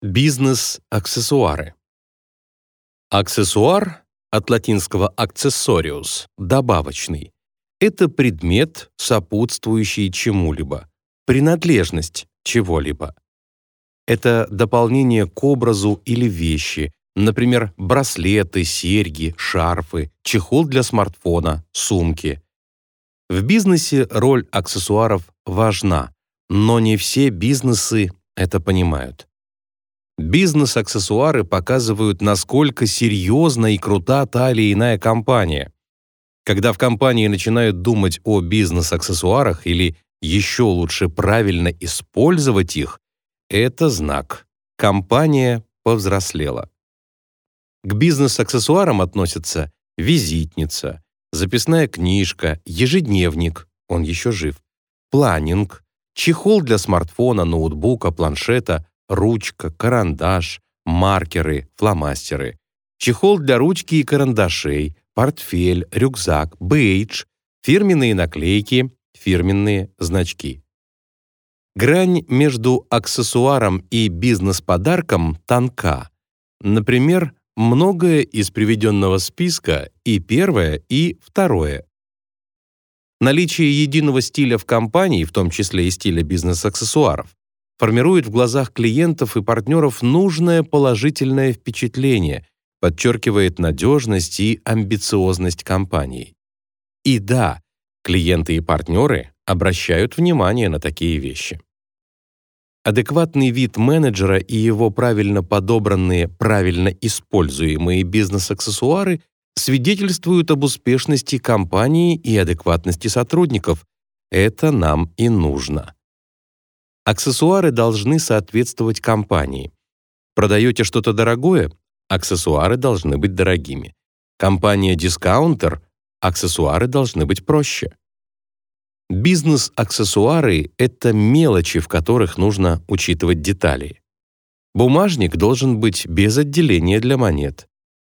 Бизнес-аксессуары. Аксессуар от латинского accessorius – добавочный. Это предмет, сопутствующий чему-либо, принадлежность чего-либо. Это дополнение к образу или вещи, например, браслеты, серьги, шарфы, чехол для смартфона, сумки. В бизнесе роль аксессуаров важна, но не все бизнесы это понимают. Бизнес-аксессуары показывают, насколько серьезна и крута та или иная компания. Когда в компании начинают думать о бизнес-аксессуарах или еще лучше правильно использовать их, это знак. Компания повзрослела. К бизнес-аксессуарам относятся визитница, записная книжка, ежедневник, он еще жив, планинг, чехол для смартфона, ноутбука, планшета, ручка, карандаш, маркеры, фломастеры, чехол для ручки и карандашей, портфель, рюкзак, бейдж, фирменные наклейки, фирменные значки. Грань между аксессуаром и бизнес-подарком тонка. Например, многое из приведенного списка и первое, и второе. Наличие единого стиля в компании, в том числе и стиля бизнес-аксессуаров, формирует в глазах клиентов и партнеров нужное положительное впечатление, подчеркивает надежность и амбициозность компании. И да, клиенты и партнеры обращают внимание на такие вещи. Адекватный вид менеджера и его правильно подобранные, правильно используемые бизнес-аксессуары свидетельствуют об успешности компании и адекватности сотрудников. Это нам и нужно. Аксессуары должны соответствовать компании. Продаете что-то дорогое? Аксессуары должны быть дорогими. Компания-дискаунтер? Аксессуары должны быть проще. Бизнес-аксессуары — это мелочи, в которых нужно учитывать детали. Бумажник должен быть без отделения для монет.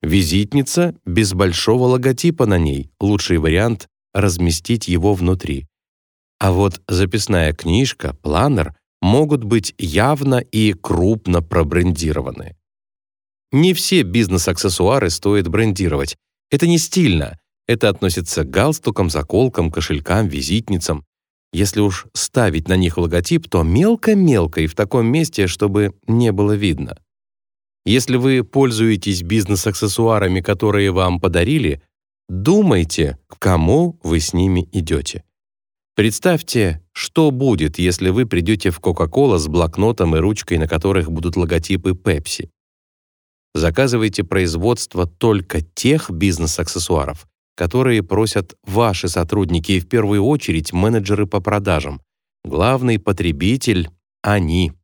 Визитница без большого логотипа на ней. Лучший вариант — разместить его внутри. А вот записная книжка, планер могут быть явно и крупно пробрендированы. Не все бизнес-аксессуары стоит брендировать. Это не стильно. Это относится к галстукам, заколкам, кошелькам, визитницам. Если уж ставить на них логотип, то мелко-мелко и в таком месте, чтобы не было видно. Если вы пользуетесь бизнес-аксессуарами, которые вам подарили, думайте, к кому вы с ними идете. Представьте, что будет, если вы придете в Coca-Cola с блокнотом и ручкой, на которых будут логотипы Pepsi. Заказывайте производство только тех бизнес-аксессуаров, которые просят ваши сотрудники и в первую очередь менеджеры по продажам. Главный потребитель — они.